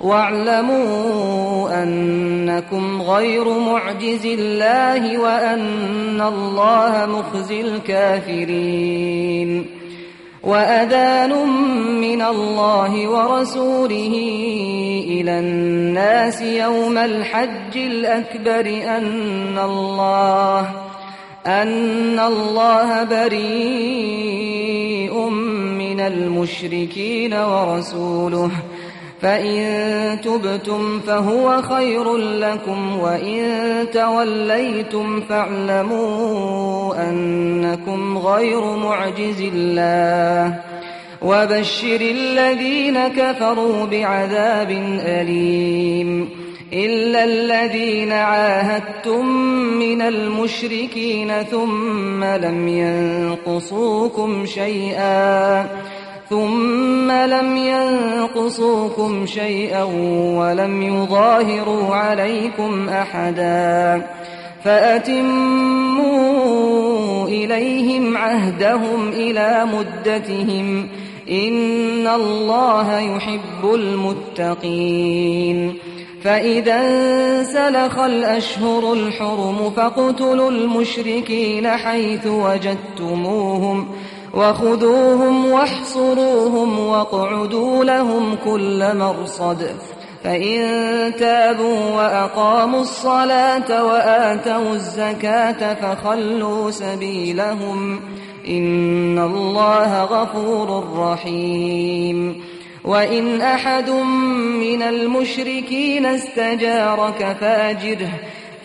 واعلموا أنكم غير معجز الله وأن الله مخزي الكافرين. وأذان من الله ورسوله إلى الناس يوم الحج الأكبر أن الله أن الله بريء من المشركين ورسوله. فإن تبتم فهو خير لكم وإن توليتم فاعلموا أنكم غير معجز الله وبشر الذين كفروا بعذاب أليم إلا الذين عاهدتم من المشركين ثم لم ينقصوكم شيئا ثم لم ينقصوكم شيئا ولم يظاهروا عليكم أحدا فأتموا إليهم عهدهم إلى مدتهم إن الله يحب المتقين فإذا انسلخ الأشهر الحرم فاقتلوا المشركين حيث وجدتموهم وخذوهم واحصروهم واقعدوا لهم كل مرصد. فإن تابوا وأقاموا الصلاة وآتوا الزكاة فخلوا سبيلهم. إن الله غفور رحيم. وإن أحد من المشركين استجارك فاجره.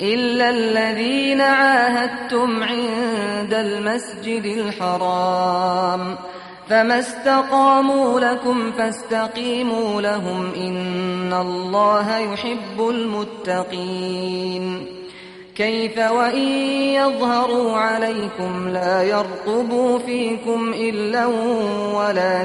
إلا الذين عاهدتم عند المسجد الحرام فما استقاموا لكم فاستقيموا لهم إن الله يحب المتقين كيف وإن يظهروا عليكم لا يرقبوا فيكم إلا ولا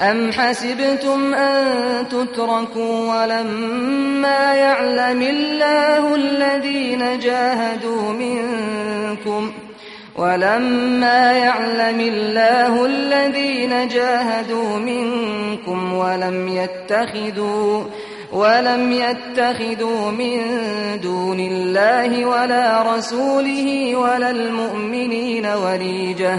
أم حسبتم أن تتركوا ولما يعلم الله الذين جاهدوا منكم ولما يعلم الله الذين جاهدوا منكم ولم يتخذوا ولم يتخذوا من دون الله ولا رسوله ولا المؤمنين وليجة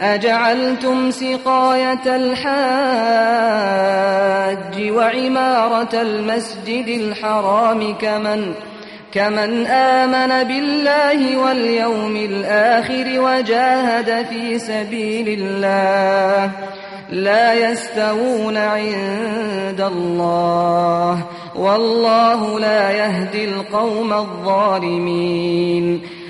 أجعلتم سقاية الحاج وعمارة المسجد الحرام كمن كمن آمن بالله واليوم الآخر وجاهد في سبيل الله لا يستوون عند الله والله لا يهدي القوم الظالمين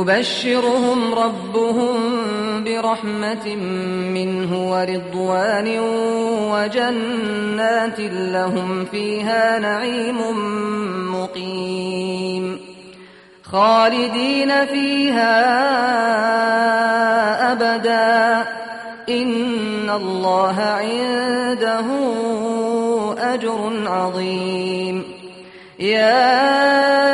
يبشرهم ربهم برحمة منه ورضوان وجنات لهم فيها نعيم مقيم. خالدين فيها أبدا. إن الله عنده أجر عظيم. يا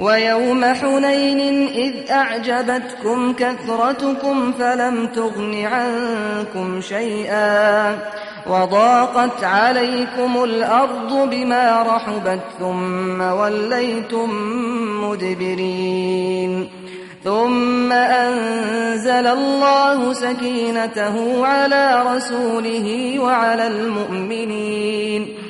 ويوم حنين إذ أعجبتكم كثرتكم فلم تغن عنكم شيئا وضاقت عليكم الأرض بما رحبت ثم وليتم مدبرين ثم أنزل الله سكينته على رسوله وعلى المؤمنين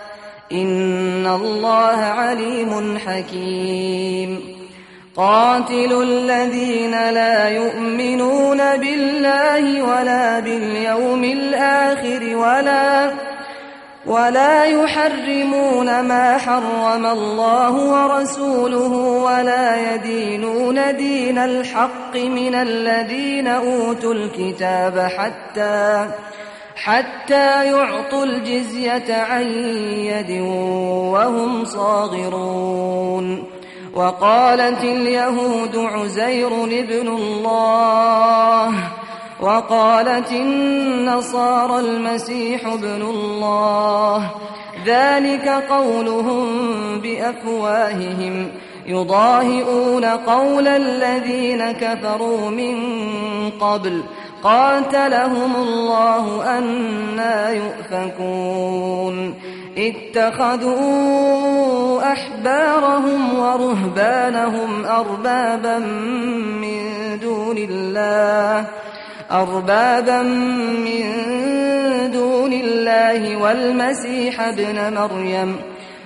إن الله عليم حكيم قاتل الذين لا يؤمنون بالله ولا باليوم الآخر ولا ولا يحرمون ما حرم الله ورسوله ولا يدينون دين الحق من الذين أوتوا الكتاب حتى حتى يعطوا الجزية عن يد وهم صاغرون. وقالت اليهود عزير ابن الله. وقالت النصارى المسيح ابن الله. ذلك قولهم بأفواههم. يضاهئون قول الذين كفروا من قبل. قاتلهم الله أنا يؤفكون. اتخذوا أحبارهم ورهبانهم أربابا من دون الله، أربابا من دون الله، والمسيح ابن مريم.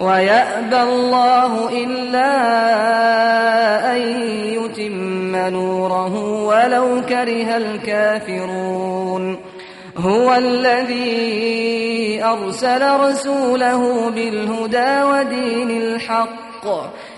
ويأبى الله إلا أن يتم نوره ولو كره الكافرون هو الذي أرسل رسوله بالهدى ودين الحق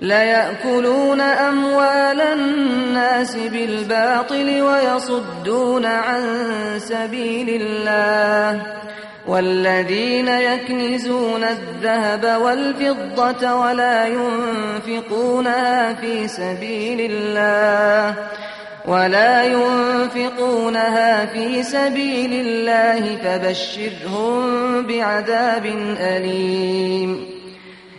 ليأكلون أموال الناس بالباطل ويصدون عن سبيل الله والذين يكنزون الذهب والفضة ولا ينفقونها في سبيل الله ولا ينفقونها في سبيل الله فبشرهم بعذاب أليم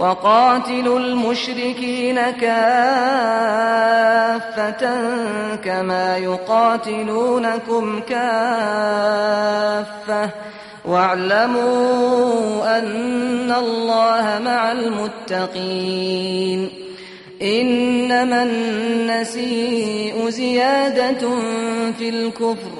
وقاتلوا المشركين كافة كما يقاتلونكم كافة واعلموا أن الله مع المتقين إنما النسيء زيادة في الكفر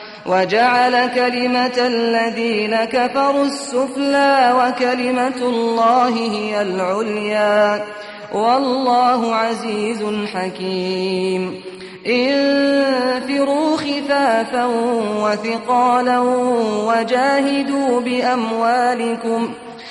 وجعل كلمة الذين كفروا السفلى وكلمة الله هي العليا. والله عزيز حكيم. انفروا خفافا وثقالا وجاهدوا بأموالكم. وجاهدوا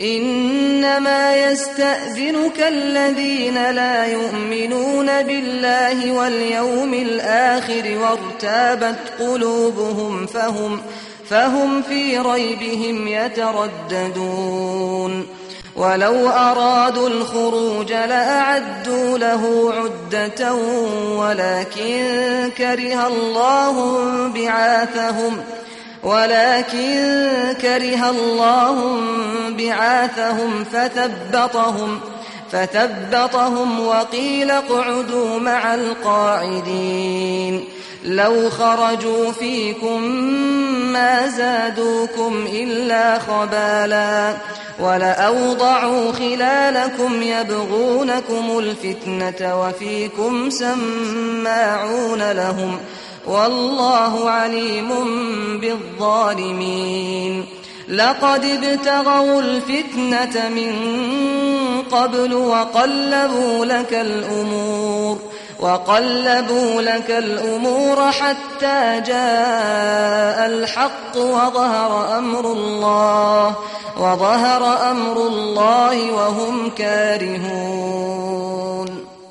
إنما يستأذنك الذين لا يؤمنون بالله واليوم الآخر وارتابت قلوبهم فهم فهم في ريبهم يترددون. ولو أرادوا الخروج لأعدوا له عدة ولكن كره الله بعاثهم. ولكن كره الله بعاثهم فثبطهم فثبطهم وقيل اقعدوا مع القاعدين لو خرجوا فيكم ما زادوكم إلا خبالا ولأوضعوا خلالكم يبغونكم الفتنة وفيكم سماعون لهم ۖ والله عليم بالظالمين. لقد ابتغوا الفتنة من قبل وقلبوا لك الأمور، وقلبوا لك الأمور حتى جاء الحق وظهر أمر الله، وظهر أمر الله وهم كارهون.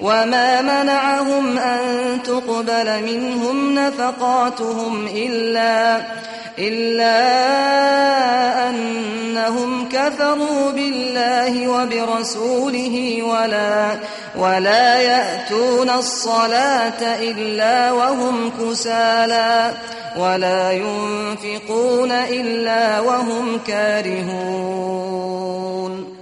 وما منعهم أن تقبل منهم نفقاتهم إلا إلا أنهم كفروا بالله وبرسوله ولا ولا يأتون الصلاة إلا وهم كسالى، ولا ينفقون إلا وهم كارهون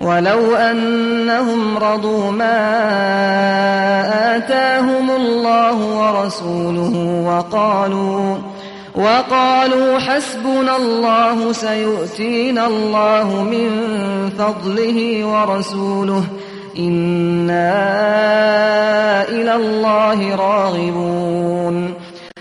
ولو أنهم رضوا ما آتاهم الله ورسوله وقالوا وقالوا حسبنا الله سيؤتينا الله من فضله ورسوله إنا إلى الله راغبون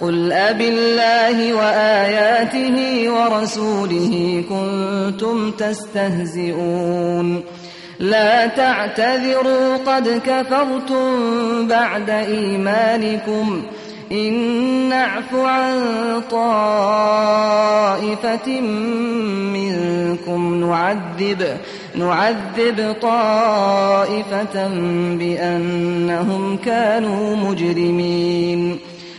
قل أب الله وآياته ورسوله كنتم تستهزئون لا تعتذروا قد كفرتم بعد إيمانكم إن نعف عن طائفة منكم نعذب نعذب نعذب طائفة بأنهم كانوا مجرمين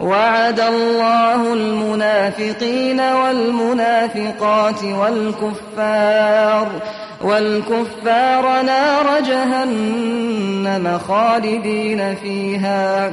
وعد الله المنافقين والمنافقات والكفار والكفار نار جهنم خالدين فيها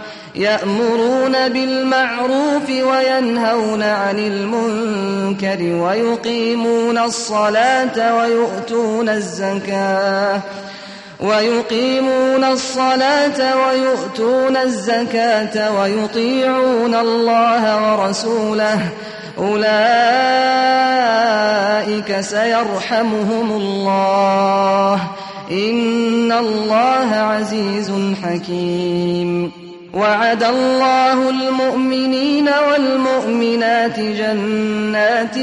يأمرون بالمعروف وينهون عن المنكر ويقيمون الصلاة ويؤتون الزكاة ويقيمون الصلاة ويؤتون الزكاة ويطيعون الله ورسوله أولئك سيرحمهم الله إن الله عزيز حكيم وعد الله المؤمنين والمؤمنات جنات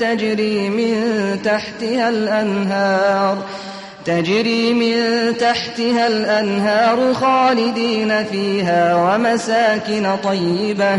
تجري من تحتها الأنهار تجري من تحتها الأنهار خالدين فيها ومساكن طيبة ومساكن طيبة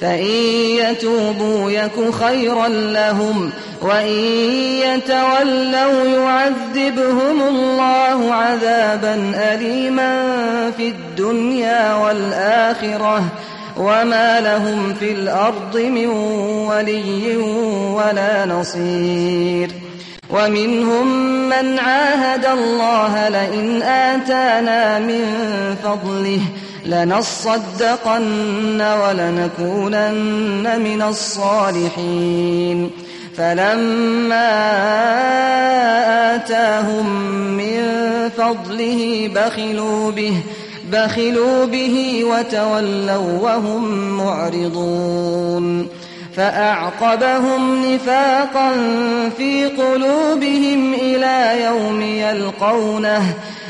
فإن يتوبوا يك خيرا لهم وإن يتولوا يعذبهم الله عذابا أليما في الدنيا والآخرة وما لهم في الأرض من ولي ولا نصير ومنهم من عاهد الله لئن آتانا من فضله لنصدقن ولنكونن من الصالحين. فلما آتاهم من فضله بخلوا به بخلوا به وتولوا وهم معرضون. فأعقبهم نفاقا في قلوبهم إلى يوم يلقونه.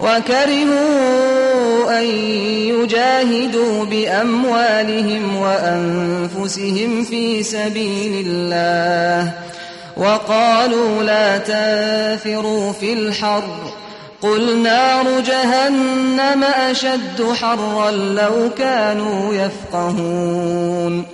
وكرهوا أن يجاهدوا بأموالهم وأنفسهم في سبيل الله وقالوا لا تنفروا في الحر قل نار جهنم أشد حرا لو كانوا يفقهون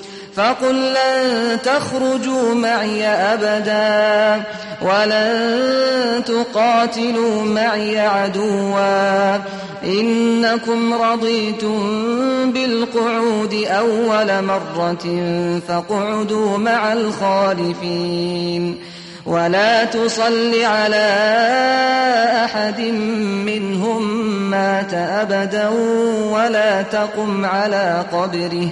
فقل لن تخرجوا معي أبدا ولن تقاتلوا معي عدوا إنكم رضيتم بالقعود أول مرة فاقعدوا مع الخالفين ولا تصل على أحد منهم مات أبدا ولا تقم على قبره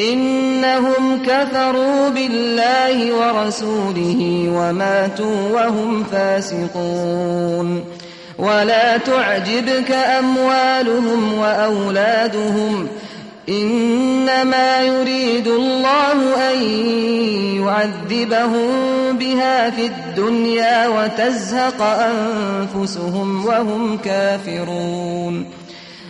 إنهم كفروا بالله ورسوله وماتوا وهم فاسقون. ولا تعجبك أموالهم وأولادهم. إنما يريد الله أن يعذبهم بها في الدنيا وتزهق أنفسهم وهم كافرون.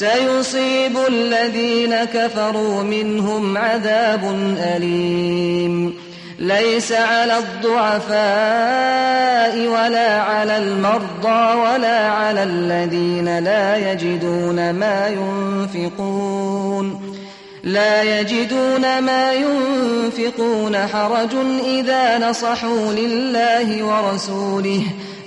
سيصيب الذين كفروا منهم عذاب أليم. ليس على الضعفاء ولا على المرضى ولا على الذين لا يجدون ما ينفقون. لا يجدون ما ينفقون حرج إذا نصحوا لله ورسوله.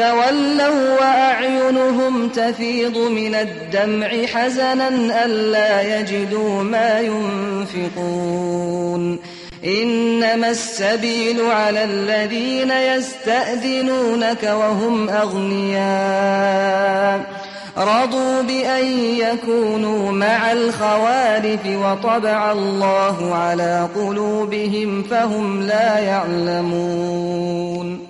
تولوا وأعينهم تفيض من الدمع حزنا ألا يجدوا ما ينفقون. إنما السبيل على الذين يستأذنونك وهم أغنياء. رضوا بأن يكونوا مع الخوالف وطبع الله على قلوبهم فهم لا يعلمون.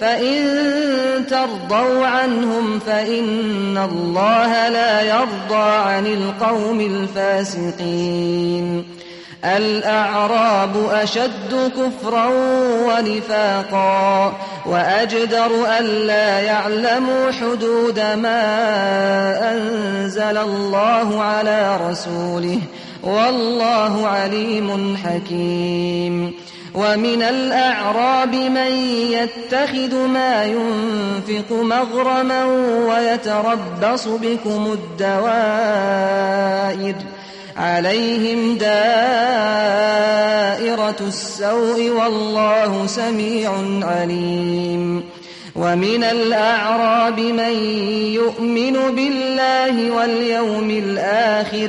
فإن ترضوا عنهم فإن الله لا يرضى عن القوم الفاسقين الأعراب أشد كفرا ونفاقا وأجدر أن لا يعلموا حدود ما أنزل الله على رسوله والله عليم حكيم ومن الأعراب من يتخذ ما ينفق مغرما ويتربص بكم الدوائر عليهم دائرة السوء والله سميع عليم ومن الأعراب من يؤمن بالله واليوم الآخر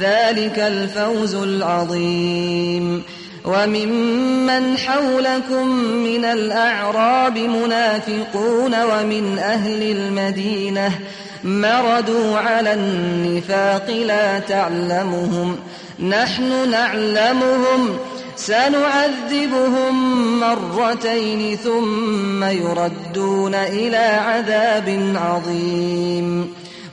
ذلك الفوز العظيم. وممن حولكم من الأعراب منافقون ومن أهل المدينة مردوا على النفاق لا تعلمهم. نحن نعلمهم، سنعذبهم مرتين ثم يردون إلى عذاب عظيم.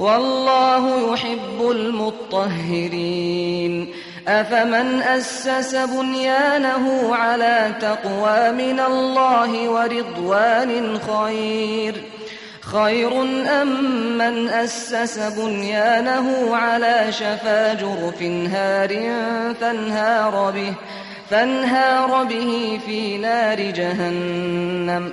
والله يحب المطهرين. أفمن أسس بنيانه على تقوى من الله ورضوان خير؟ خير أم من أسس بنيانه على شفا جرف هار فانهار به فانهار به في نار جهنم.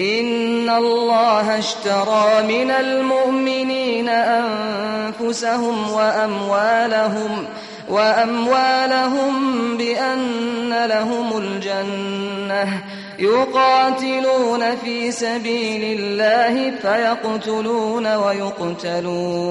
إن الله اشترى من المؤمنين أنفسهم وأموالهم وأموالهم بأن لهم الجنة يقاتلون في سبيل الله فيقتلون ويقتلون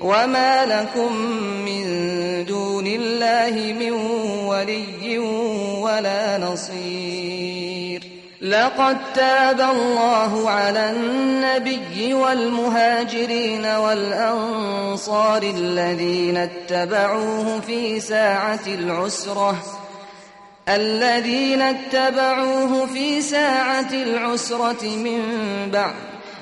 وما لكم من دون الله من ولي ولا نصير لقد تاب الله على النبي والمهاجرين والأنصار الذين اتبعوه في ساعة العسرة الذين اتبعوه في ساعة العسرة من بعد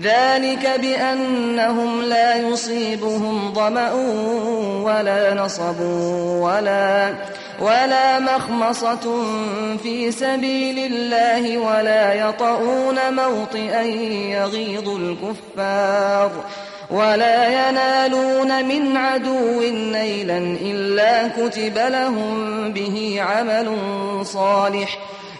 ذلك بأنهم لا يصيبهم ضمأ ولا نصب ولا ولا مخمصة في سبيل الله ولا يطؤون موطئا يغيظ الكفار ولا ينالون من عدو نيلا إلا كتب لهم به عمل صالح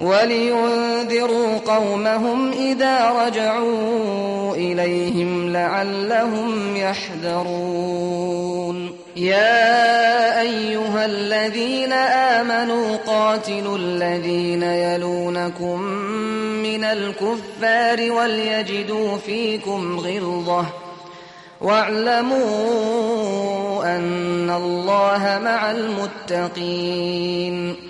ولينذروا قومهم إذا رجعوا إليهم لعلهم يحذرون. يا أيها الذين آمنوا قاتلوا الذين يلونكم من الكفار وليجدوا فيكم غلظة. واعلموا أن الله مع المتقين.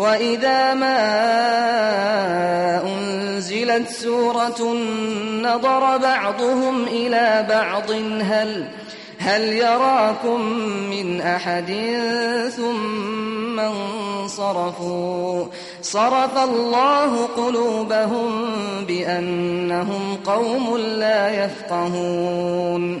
وإذا ما أنزلت سورة نظر بعضهم إلى بعض هل هل يراكم من أحد ثم انصرفوا صرف الله قلوبهم بأنهم قوم لا يفقهون